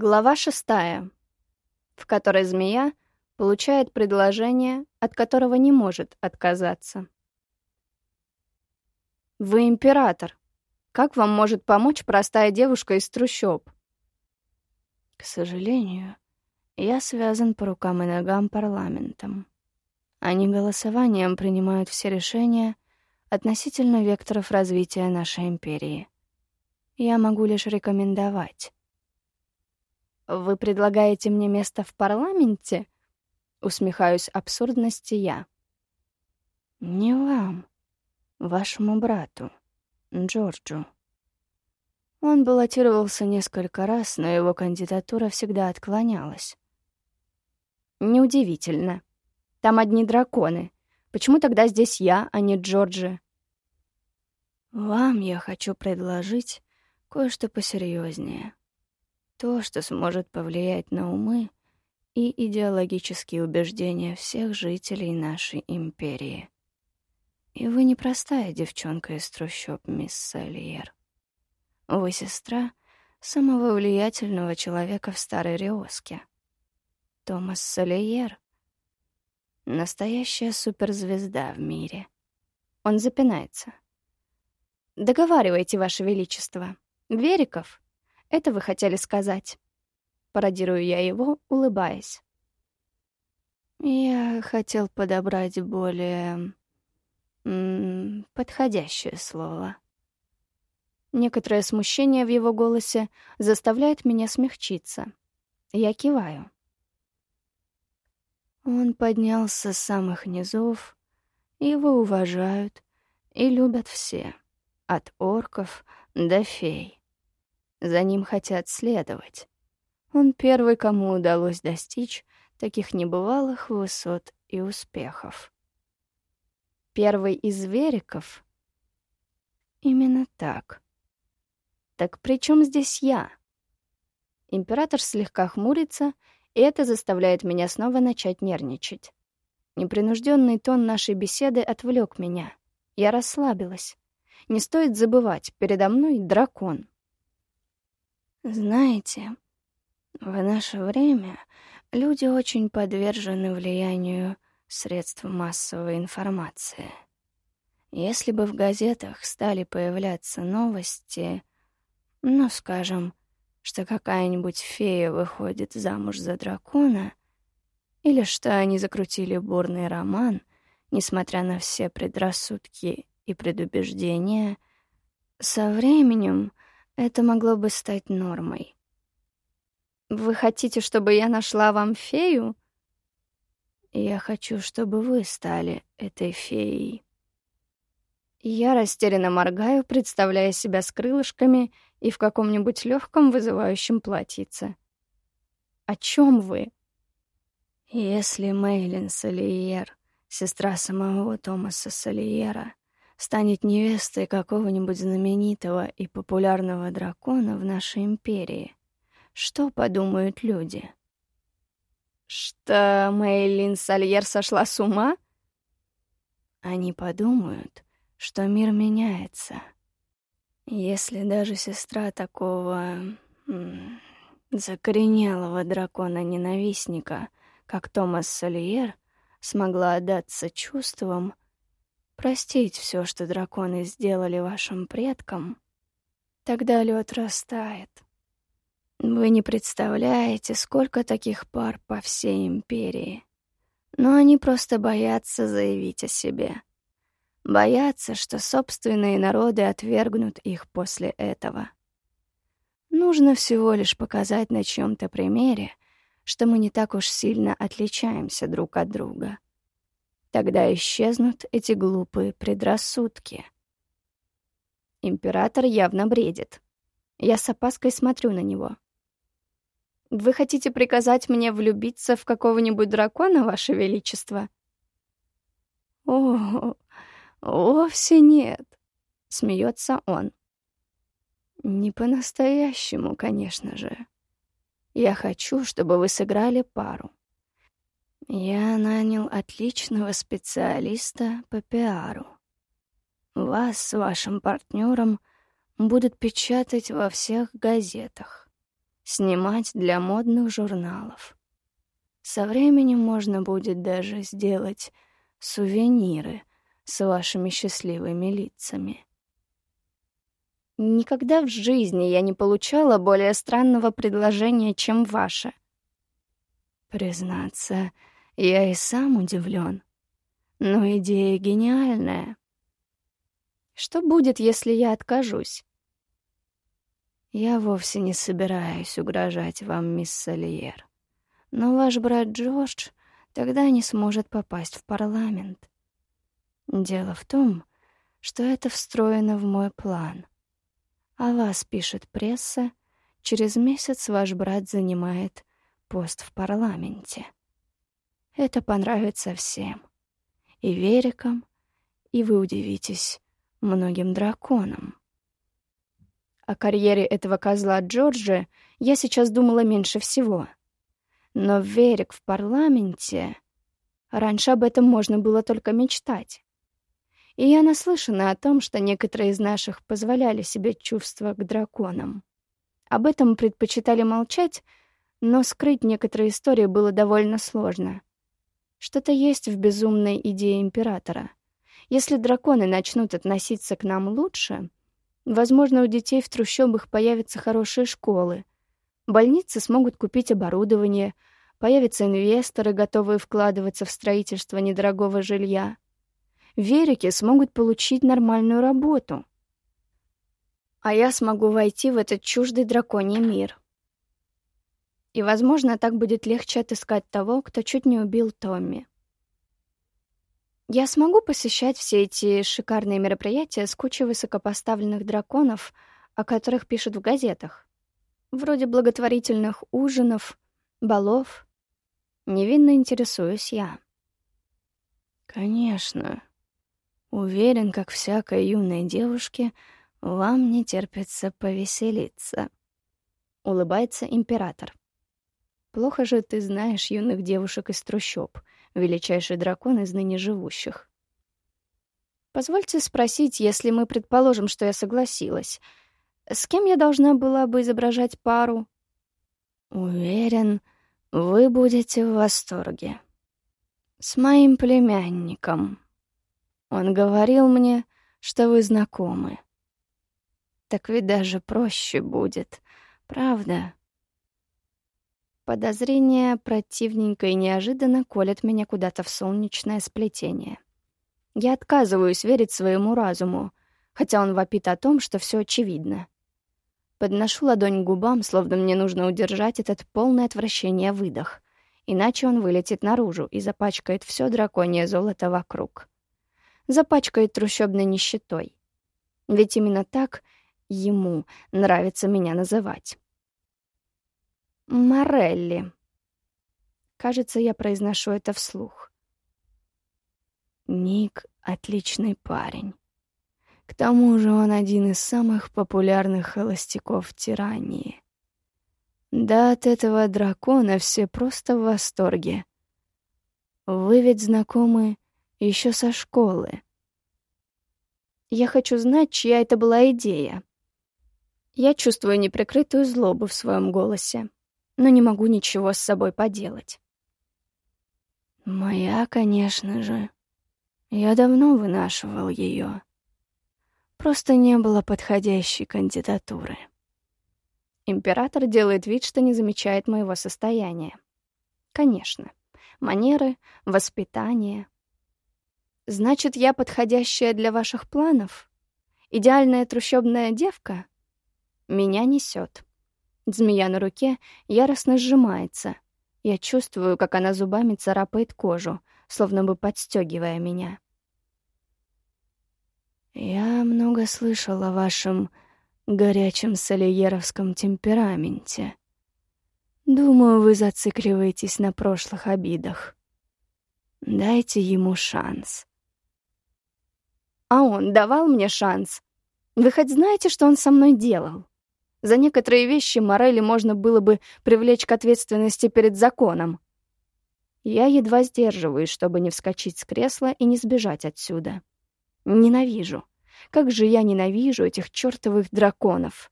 Глава шестая, в которой змея получает предложение, от которого не может отказаться. «Вы император. Как вам может помочь простая девушка из трущоб?» «К сожалению, я связан по рукам и ногам парламентом. Они голосованием принимают все решения относительно векторов развития нашей империи. Я могу лишь рекомендовать». «Вы предлагаете мне место в парламенте?» Усмехаюсь абсурдности я. «Не вам, вашему брату, Джорджу». Он баллотировался несколько раз, но его кандидатура всегда отклонялась. «Неудивительно. Там одни драконы. Почему тогда здесь я, а не Джорджи?» «Вам я хочу предложить кое-что посерьезнее. То, что сможет повлиять на умы и идеологические убеждения всех жителей нашей империи. И вы не простая девчонка из трущоб, мисс Сальер. Вы сестра самого влиятельного человека в Старой Риоске. Томас Сальер — настоящая суперзвезда в мире. Он запинается. «Договаривайте, Ваше Величество. Вериков? Это вы хотели сказать?» Пародирую я его, улыбаясь. Я хотел подобрать более... подходящее слово. Некоторое смущение в его голосе заставляет меня смягчиться. Я киваю. Он поднялся с самых низов, его уважают и любят все, от орков до фей. За ним хотят следовать. Он первый, кому удалось достичь таких небывалых высот и успехов. Первый из вериков? Именно так. Так при чем здесь я? Император слегка хмурится, и это заставляет меня снова начать нервничать. Непринужденный тон нашей беседы отвлек меня. Я расслабилась. Не стоит забывать, передо мной дракон. Знаете, в наше время люди очень подвержены влиянию средств массовой информации. Если бы в газетах стали появляться новости, ну, скажем, что какая-нибудь фея выходит замуж за дракона, или что они закрутили бурный роман, несмотря на все предрассудки и предубеждения, со временем это могло бы стать нормой. Вы хотите, чтобы я нашла вам фею? Я хочу, чтобы вы стали этой феей. Я растерянно моргаю, представляя себя с крылышками и в каком-нибудь легком вызывающем платьице. О чем вы? Если Мейлин Салиер, сестра самого Томаса Салиера, станет невестой какого-нибудь знаменитого и популярного дракона в нашей империи, что подумают люди? Что Мейлин Сальер сошла с ума? Они подумают, что мир меняется. Если даже сестра такого закоренелого дракона-ненавистника, как Томас Сальер, смогла отдаться чувствам, простить все, что драконы сделали вашим предкам, тогда лед растает. Вы не представляете, сколько таких пар по всей империи. Но они просто боятся заявить о себе. Боятся, что собственные народы отвергнут их после этого. Нужно всего лишь показать на чьем-то примере, что мы не так уж сильно отличаемся друг от друга. Тогда исчезнут эти глупые предрассудки. Император явно бредит. Я с опаской смотрю на него. Вы хотите приказать мне влюбиться в какого-нибудь дракона, Ваше Величество? О, вовсе нет, смеется он. Не по-настоящему, конечно же. Я хочу, чтобы вы сыграли пару. Я нанял отличного специалиста по пиару. Вас с вашим партнером будут печатать во всех газетах. снимать для модных журналов. Со временем можно будет даже сделать сувениры с вашими счастливыми лицами. Никогда в жизни я не получала более странного предложения, чем ваше. Признаться, я и сам удивлен. Но идея гениальная. Что будет, если я откажусь? Я вовсе не собираюсь угрожать вам, мисс Сальер. Но ваш брат Джордж тогда не сможет попасть в парламент. Дело в том, что это встроено в мой план. А вас пишет пресса, через месяц ваш брат занимает пост в парламенте. Это понравится всем. И Верикам, и вы удивитесь многим драконам. О карьере этого козла Джорджа я сейчас думала меньше всего. Но Верик в парламенте... Раньше об этом можно было только мечтать. И я наслышана о том, что некоторые из наших позволяли себе чувства к драконам. Об этом предпочитали молчать, но скрыть некоторые истории было довольно сложно. Что-то есть в безумной идее императора. Если драконы начнут относиться к нам лучше, Возможно, у детей в трущобах появятся хорошие школы. Больницы смогут купить оборудование, появятся инвесторы, готовые вкладываться в строительство недорогого жилья. Верики смогут получить нормальную работу. А я смогу войти в этот чуждый драконий мир. И, возможно, так будет легче отыскать того, кто чуть не убил Томми. Я смогу посещать все эти шикарные мероприятия с кучей высокопоставленных драконов, о которых пишут в газетах. Вроде благотворительных ужинов, балов. Невинно интересуюсь я. Конечно. Уверен, как всякой юной девушке, вам не терпится повеселиться. Улыбается император. Плохо же ты знаешь юных девушек из трущоб — величайший дракон из ныне живущих. Позвольте спросить, если мы предположим, что я согласилась, с кем я должна была бы изображать пару? Уверен, вы будете в восторге. С моим племянником. Он говорил мне, что вы знакомы. Так ведь даже проще будет, правда? Подозрение противненько и неожиданно колет меня куда-то в солнечное сплетение. Я отказываюсь верить своему разуму, хотя он вопит о том, что все очевидно. Подношу ладонь к губам, словно мне нужно удержать этот полное отвращение выдох, иначе он вылетит наружу и запачкает все драконье золото вокруг. Запачкает трущобной нищетой. Ведь именно так ему нравится меня называть. Морелли. Кажется, я произношу это вслух. Ник — отличный парень. К тому же он один из самых популярных холостяков в тирании. Да от этого дракона все просто в восторге. Вы ведь знакомы еще со школы. Я хочу знать, чья это была идея. Я чувствую неприкрытую злобу в своем голосе но не могу ничего с собой поделать. Моя, конечно же. Я давно вынашивал ее. Просто не было подходящей кандидатуры. Император делает вид, что не замечает моего состояния. Конечно. Манеры, воспитание. Значит, я подходящая для ваших планов? Идеальная трущобная девка? Меня несет. Змея на руке яростно сжимается. Я чувствую, как она зубами царапает кожу, словно бы подстегивая меня. «Я много слышал о вашем горячем сальеровском темпераменте. Думаю, вы зацикливаетесь на прошлых обидах. Дайте ему шанс». «А он давал мне шанс? Вы хоть знаете, что он со мной делал?» За некоторые вещи Морели можно было бы привлечь к ответственности перед законом. Я едва сдерживаюсь, чтобы не вскочить с кресла и не сбежать отсюда. Ненавижу. Как же я ненавижу этих чертовых драконов.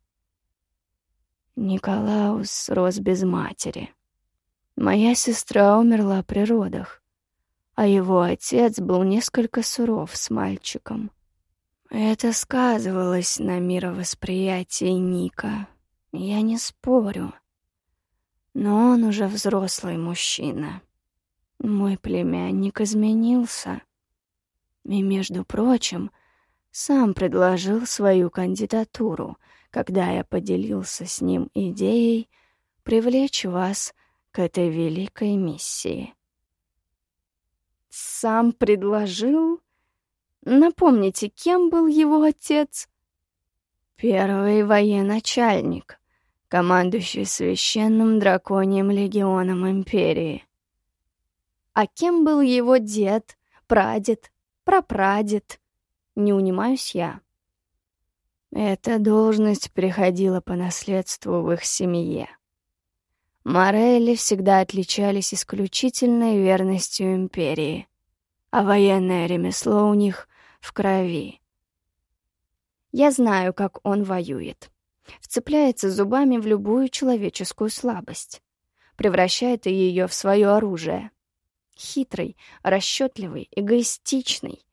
Николаус рос без матери. Моя сестра умерла при родах, а его отец был несколько суров с мальчиком. Это сказывалось на мировосприятии Ника. Я не спорю. Но он уже взрослый мужчина. Мой племянник изменился. И, между прочим, сам предложил свою кандидатуру, когда я поделился с ним идеей привлечь вас к этой великой миссии. Сам предложил? Напомните, кем был его отец? Первый военачальник, командующий священным драконьим легионом империи. А кем был его дед, прадед, прапрадед? Не унимаюсь я. Эта должность приходила по наследству в их семье. Морелли всегда отличались исключительной верностью империи, а военное ремесло у них в крови. Я знаю, как он воюет. Вцепляется зубами в любую человеческую слабость. Превращает ее в свое оружие. Хитрый, расчетливый, эгоистичный.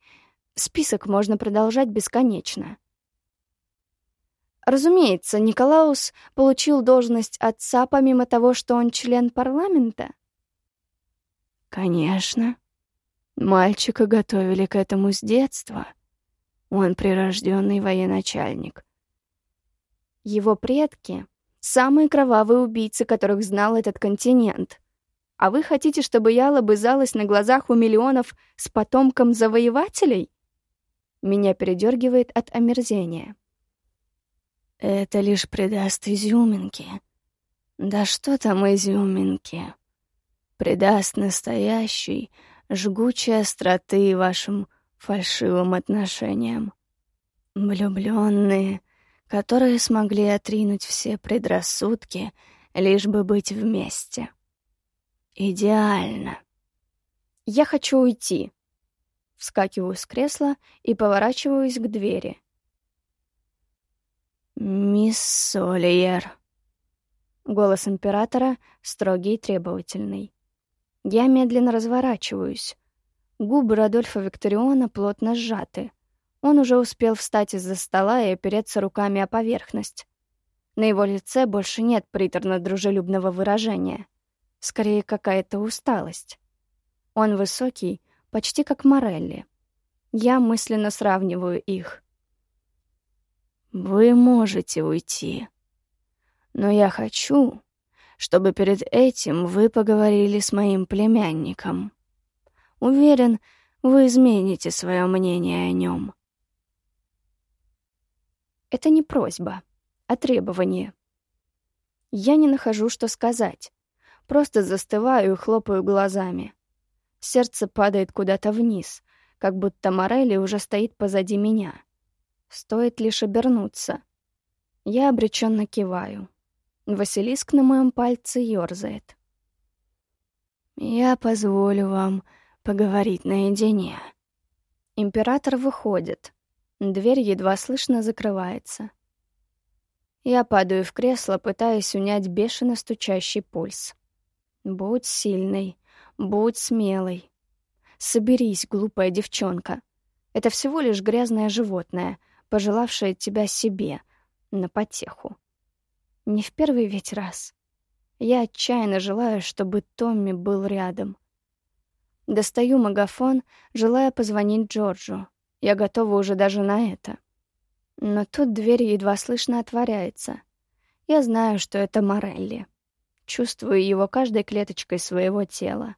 Список можно продолжать бесконечно. Разумеется, Николаус получил должность отца помимо того, что он член парламента. Конечно. Мальчика готовили к этому с детства. Он прирожденный военачальник. Его предки — самые кровавые убийцы, которых знал этот континент. А вы хотите, чтобы я лобызалась на глазах у миллионов с потомком завоевателей? Меня передергивает от омерзения. Это лишь придаст изюминки. Да что там изюминки? Придаст настоящий, жгучей остроты вашим фальшивым отношениям. Влюбленные, которые смогли отринуть все предрассудки, лишь бы быть вместе. Идеально. Я хочу уйти. Вскакиваю с кресла и поворачиваюсь к двери. «Мисс Сольер». Голос императора строгий и требовательный. Я медленно разворачиваюсь. Губы Радольфа Викториона плотно сжаты. Он уже успел встать из-за стола и опереться руками о поверхность. На его лице больше нет приторно-дружелюбного выражения. Скорее, какая-то усталость. Он высокий, почти как Морелли. Я мысленно сравниваю их. Вы можете уйти. Но я хочу, чтобы перед этим вы поговорили с моим племянником. Уверен, вы измените свое мнение о нем. Это не просьба, а требование. Я не нахожу, что сказать. Просто застываю и хлопаю глазами. Сердце падает куда-то вниз, как будто Морелли уже стоит позади меня. Стоит лишь обернуться. Я обреченно киваю. Василиск на моем пальце ёрзает. «Я позволю вам поговорить наедине». Император выходит. Дверь едва слышно закрывается. Я падаю в кресло, пытаясь унять бешено стучащий пульс. Будь сильной, будь смелой. Соберись, глупая девчонка. Это всего лишь грязное животное — пожелавшая тебя себе, на потеху. Не в первый ведь раз. Я отчаянно желаю, чтобы Томми был рядом. Достаю магафон, желая позвонить Джорджу. Я готова уже даже на это. Но тут дверь едва слышно отворяется. Я знаю, что это Морелли. Чувствую его каждой клеточкой своего тела.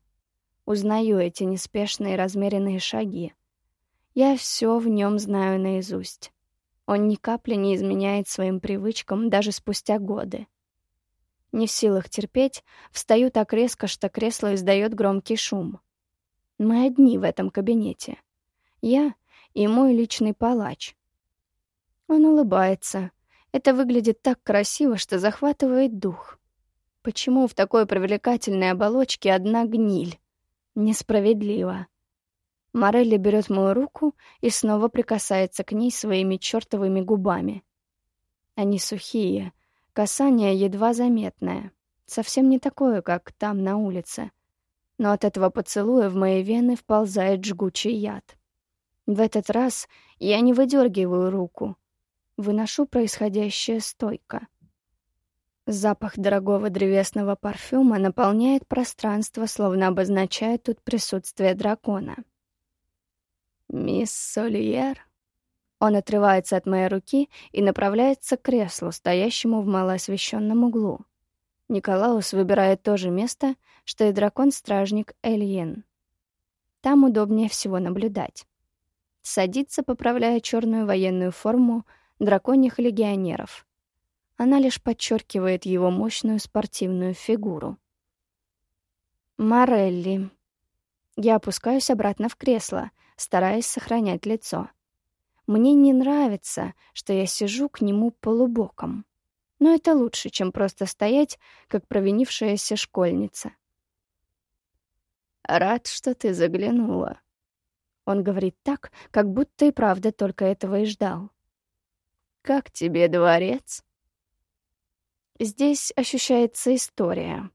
Узнаю эти неспешные размеренные шаги. Я все в нем знаю наизусть. Он ни капли не изменяет своим привычкам даже спустя годы. Не в силах терпеть, встаю так резко, что кресло издает громкий шум. Мы одни в этом кабинете. Я и мой личный палач. Он улыбается. Это выглядит так красиво, что захватывает дух. Почему в такой привлекательной оболочке одна гниль? Несправедливо. Морелли берет мою руку и снова прикасается к ней своими чертовыми губами. Они сухие, Касание едва заметное, совсем не такое, как там на улице. Но от этого поцелуя в мои вены вползает жгучий яд. В этот раз я не выдергиваю руку, выношу происходящее стойко. Запах дорогого древесного парфюма наполняет пространство, словно обозначая тут присутствие дракона. «Мисс Сольер?» Он отрывается от моей руки и направляется к креслу, стоящему в малоосвещенном углу. Николаус выбирает то же место, что и дракон-стражник Эльен. Там удобнее всего наблюдать. Садится, поправляя черную военную форму драконьих легионеров. Она лишь подчеркивает его мощную спортивную фигуру. Морелли. Я опускаюсь обратно в кресло, стараясь сохранять лицо. Мне не нравится, что я сижу к нему полубоком. Но это лучше, чем просто стоять, как провинившаяся школьница. «Рад, что ты заглянула». Он говорит так, как будто и правда только этого и ждал. «Как тебе дворец?» Здесь ощущается история.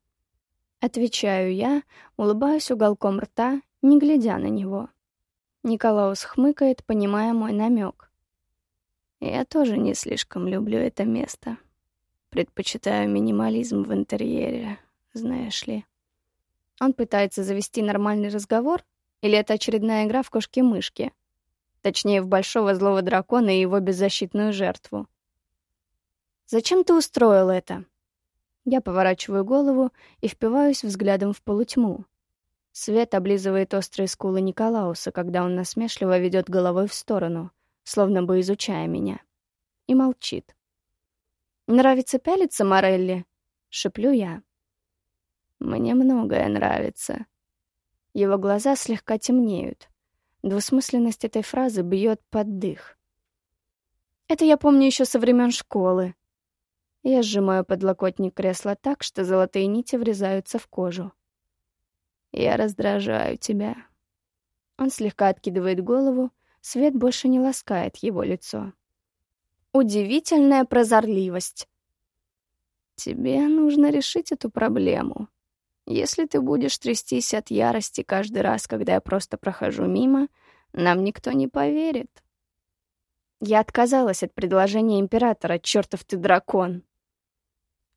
Отвечаю я, улыбаюсь уголком рта, не глядя на него. Николаус хмыкает, понимая мой намек. Я тоже не слишком люблю это место. Предпочитаю минимализм в интерьере, знаешь ли. Он пытается завести нормальный разговор, или это очередная игра в кошки-мышки? Точнее, в большого злого дракона и его беззащитную жертву. «Зачем ты устроил это?» Я поворачиваю голову и впиваюсь взглядом в полутьму. Свет облизывает острые скулы Николауса, когда он насмешливо ведет головой в сторону, словно бы изучая меня. И молчит. «Нравится пялиться, Морелли?» — шеплю я. «Мне многое нравится». Его глаза слегка темнеют. Двусмысленность этой фразы бьет под дых. Это я помню еще со времен школы. Я сжимаю подлокотник кресла так, что золотые нити врезаются в кожу. Я раздражаю тебя. Он слегка откидывает голову, свет больше не ласкает его лицо. Удивительная прозорливость. Тебе нужно решить эту проблему. Если ты будешь трястись от ярости каждый раз, когда я просто прохожу мимо, нам никто не поверит. Я отказалась от предложения императора, чертов ты дракон.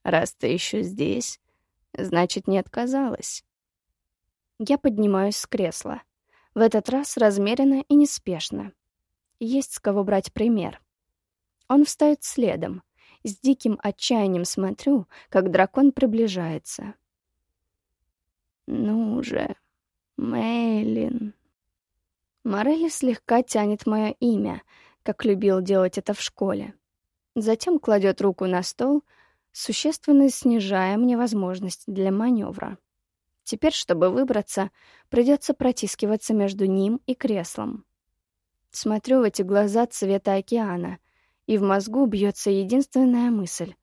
Раз ты еще здесь, значит, не отказалась. Я поднимаюсь с кресла. В этот раз размеренно и неспешно. Есть с кого брать пример. Он встает следом. С диким отчаянием смотрю, как дракон приближается. «Ну же, Мэйлин...» Морелли слегка тянет мое имя, как любил делать это в школе. Затем кладет руку на стол, существенно снижая мне возможность для маневра. Теперь, чтобы выбраться, придется протискиваться между ним и креслом. Смотрю в эти глаза цвета океана, и в мозгу бьется единственная мысль.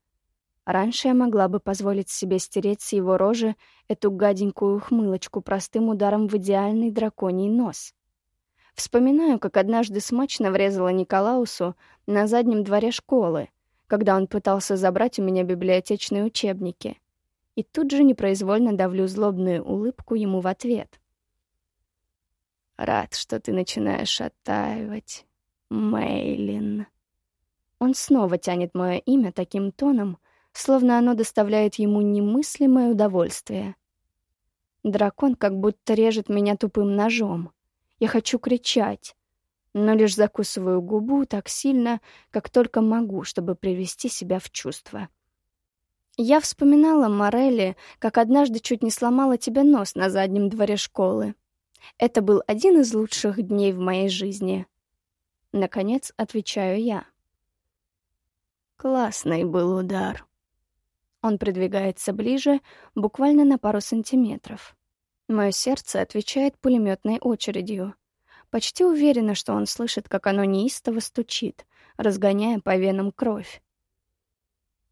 Раньше я могла бы позволить себе стереть с его рожи эту гаденькую ухмылочку простым ударом в идеальный драконий нос. Вспоминаю, как однажды смачно врезала Николаусу на заднем дворе школы, когда он пытался забрать у меня библиотечные учебники — и тут же непроизвольно давлю злобную улыбку ему в ответ. «Рад, что ты начинаешь оттаивать, Мейлин». Он снова тянет мое имя таким тоном, словно оно доставляет ему немыслимое удовольствие. Дракон как будто режет меня тупым ножом. Я хочу кричать, но лишь закусываю губу так сильно, как только могу, чтобы привести себя в чувство. Я вспоминала Морелли, как однажды чуть не сломала тебе нос на заднем дворе школы. Это был один из лучших дней в моей жизни. Наконец, отвечаю я. Классный был удар. Он придвигается ближе, буквально на пару сантиметров. Мое сердце отвечает пулеметной очередью. Почти уверена, что он слышит, как оно неистово стучит, разгоняя по венам кровь.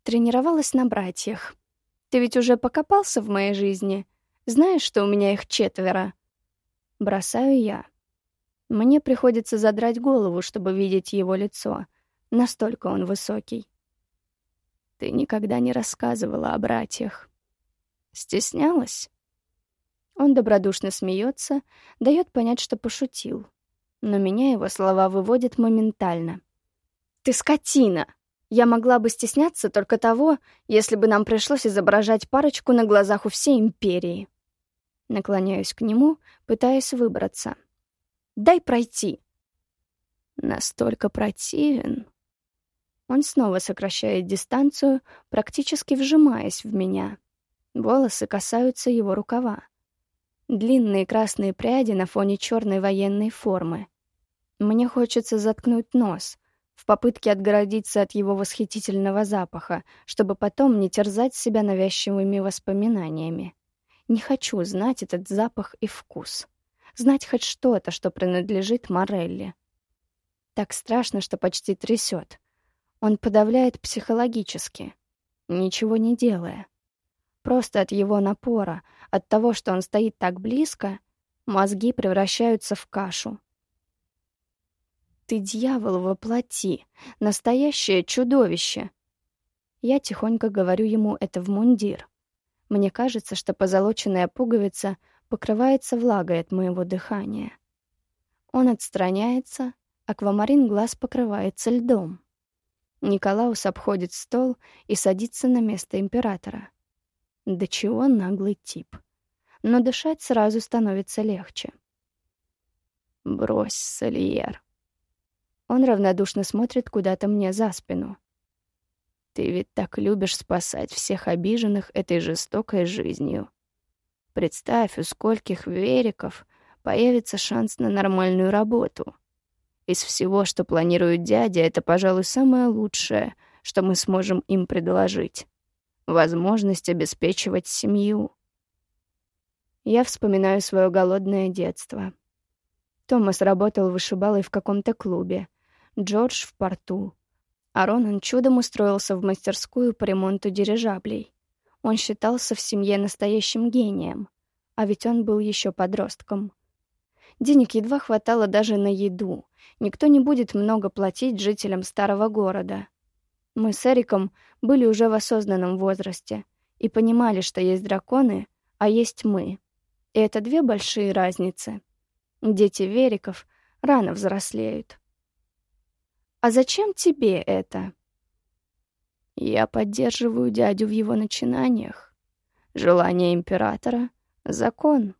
Тренировалась на братьях. Ты ведь уже покопался в моей жизни. Знаешь, что у меня их четверо? Бросаю я. Мне приходится задрать голову, чтобы видеть его лицо. Настолько он высокий. Ты никогда не рассказывала о братьях. Стеснялась? Он добродушно смеется, дает понять, что пошутил. Но меня его слова выводят моментально. «Ты скотина!» Я могла бы стесняться только того, если бы нам пришлось изображать парочку на глазах у всей империи. Наклоняюсь к нему, пытаясь выбраться. «Дай пройти!» Настолько противен. Он снова сокращает дистанцию, практически вжимаясь в меня. Волосы касаются его рукава. Длинные красные пряди на фоне черной военной формы. Мне хочется заткнуть нос в попытке отгородиться от его восхитительного запаха, чтобы потом не терзать себя навязчивыми воспоминаниями. Не хочу знать этот запах и вкус. Знать хоть что-то, что принадлежит Морелли. Так страшно, что почти трясет. Он подавляет психологически, ничего не делая. Просто от его напора, от того, что он стоит так близко, мозги превращаются в кашу. Ты дьявол во плоти, настоящее чудовище. Я тихонько говорю ему это в мундир. Мне кажется, что позолоченная пуговица покрывается влагой от моего дыхания. Он отстраняется, аквамарин глаз покрывается льдом. Николаус обходит стол и садится на место императора. Да чего наглый тип. Но дышать сразу становится легче. «Брось, Сальер». Он равнодушно смотрит куда-то мне за спину. «Ты ведь так любишь спасать всех обиженных этой жестокой жизнью. Представь, у скольких вериков появится шанс на нормальную работу. Из всего, что планирует дядя, это, пожалуй, самое лучшее, что мы сможем им предложить. Возможность обеспечивать семью. Я вспоминаю свое голодное детство. Томас работал вышибалой в каком-то клубе, Джордж в порту, а Ронан чудом устроился в мастерскую по ремонту дирижаблей. Он считался в семье настоящим гением, а ведь он был еще подростком. Денег едва хватало даже на еду, Никто не будет много платить жителям старого города. Мы с Эриком были уже в осознанном возрасте и понимали, что есть драконы, а есть мы. И это две большие разницы. Дети Вериков рано взрослеют. «А зачем тебе это?» «Я поддерживаю дядю в его начинаниях. Желание императора — закон».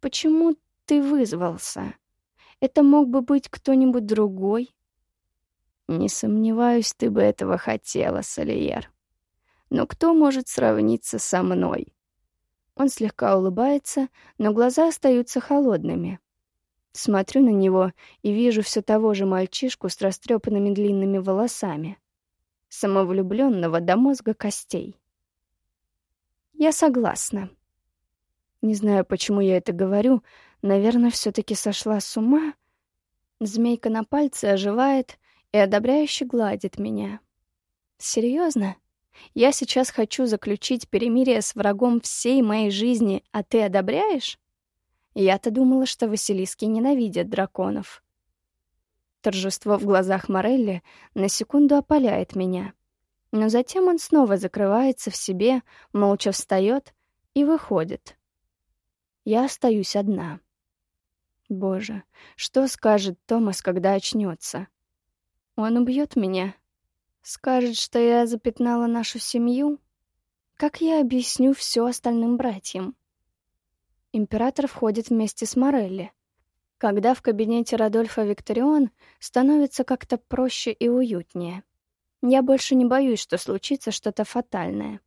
«Почему ты вызвался?» Это мог бы быть кто-нибудь другой. Не сомневаюсь, ты бы этого хотела, Сальер. Но кто может сравниться со мной? Он слегка улыбается, но глаза остаются холодными. Смотрю на него и вижу все того же мальчишку с растрепанными длинными волосами. Самовлюбленного до мозга костей. Я согласна. Не знаю, почему я это говорю, Наверное, все-таки сошла с ума. Змейка на пальце оживает и одобряюще гладит меня. Серьезно? Я сейчас хочу заключить перемирие с врагом всей моей жизни, а ты одобряешь? Я-то думала, что Василиски ненавидят драконов. Торжество в глазах Морелли на секунду опаляет меня. Но затем он снова закрывается в себе, молча встает и выходит. Я остаюсь одна. Боже, что скажет Томас, когда очнется? Он убьет меня? Скажет, что я запятнала нашу семью? Как я объясню все остальным братьям? Император входит вместе с Морелли. Когда в кабинете Радольфа Викторион становится как-то проще и уютнее. Я больше не боюсь, что случится что-то фатальное.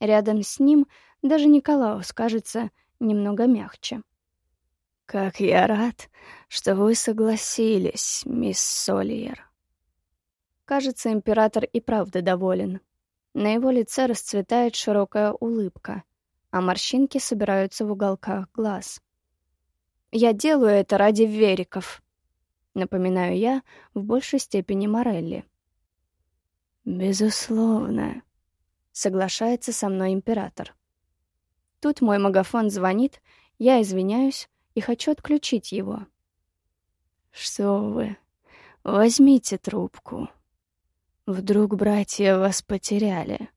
Рядом с ним даже Николаус кажется немного мягче. «Как я рад, что вы согласились, мисс Сольер». Кажется, император и правда доволен. На его лице расцветает широкая улыбка, а морщинки собираются в уголках глаз. «Я делаю это ради вериков», — напоминаю я в большей степени Морелли. «Безусловно», — соглашается со мной император. Тут мой магафон звонит, я извиняюсь, и хочу отключить его. «Что вы? Возьмите трубку. Вдруг братья вас потеряли.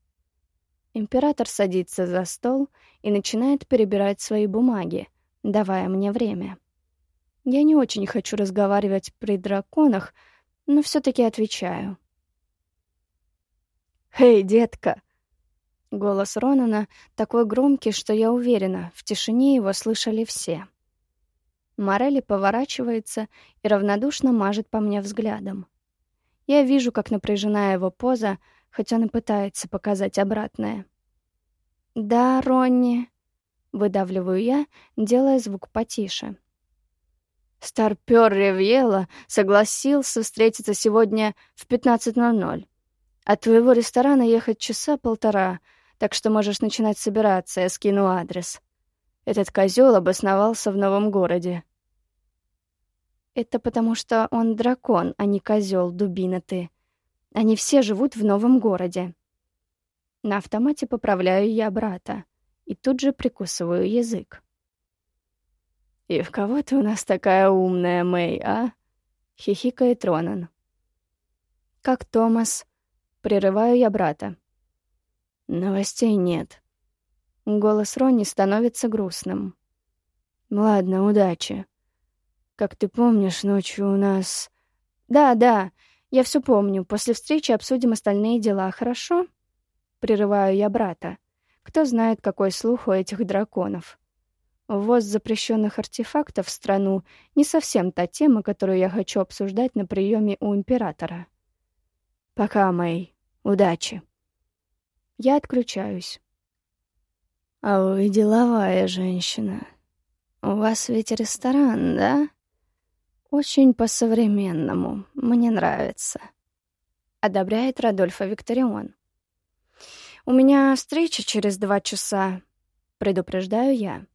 Император садится за стол и начинает перебирать свои бумаги, давая мне время. Я не очень хочу разговаривать при драконах, но все таки отвечаю. «Эй, детка!» Голос Ронана такой громкий, что я уверена, в тишине его слышали все. Морелли поворачивается и равнодушно мажет по мне взглядом. Я вижу, как напряжена его поза, хоть он и пытается показать обратное. «Да, Ронни», — выдавливаю я, делая звук потише. Старпёр Ревьела согласился встретиться сегодня в 15.00. От твоего ресторана ехать часа полтора, так что можешь начинать собираться, я скину адрес. Этот козел обосновался в новом городе. Это потому что он дракон, а не козел, дубина ты. Они все живут в новом городе. На автомате поправляю я брата и тут же прикусываю язык. «И в кого ты у нас такая умная, Мэй, а?» — хихикает Ронан. «Как Томас?» — прерываю я брата. «Новостей нет». Голос Ронни становится грустным. «Ладно, удачи. Как ты помнишь, ночью у нас...» «Да, да, я все помню. После встречи обсудим остальные дела, хорошо?» Прерываю я брата. Кто знает, какой слух у этих драконов. Ввоз запрещенных артефактов в страну не совсем та тема, которую я хочу обсуждать на приеме у императора. Пока, Мэй. Удачи. Я отключаюсь. А вы деловая женщина. У вас ведь ресторан, да? Очень по-современному. Мне нравится. Одобряет Радольфа Викторион. У меня встреча через два часа. Предупреждаю я.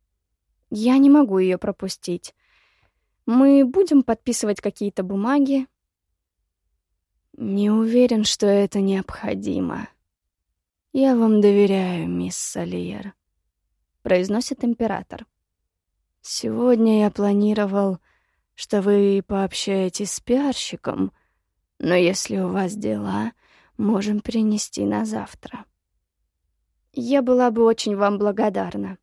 Я не могу ее пропустить. Мы будем подписывать какие-то бумаги. Не уверен, что это необходимо. Я вам доверяю, мисс Сальер, произносит император. Сегодня я планировал что вы пообщаетесь с пиарщиком, но если у вас дела, можем принести на завтра. Я была бы очень вам благодарна.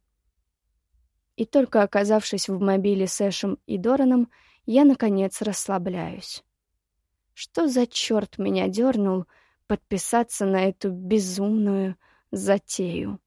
И только оказавшись в мобиле с Эшем и Дораном, я, наконец, расслабляюсь. Что за черт меня дернул подписаться на эту безумную затею?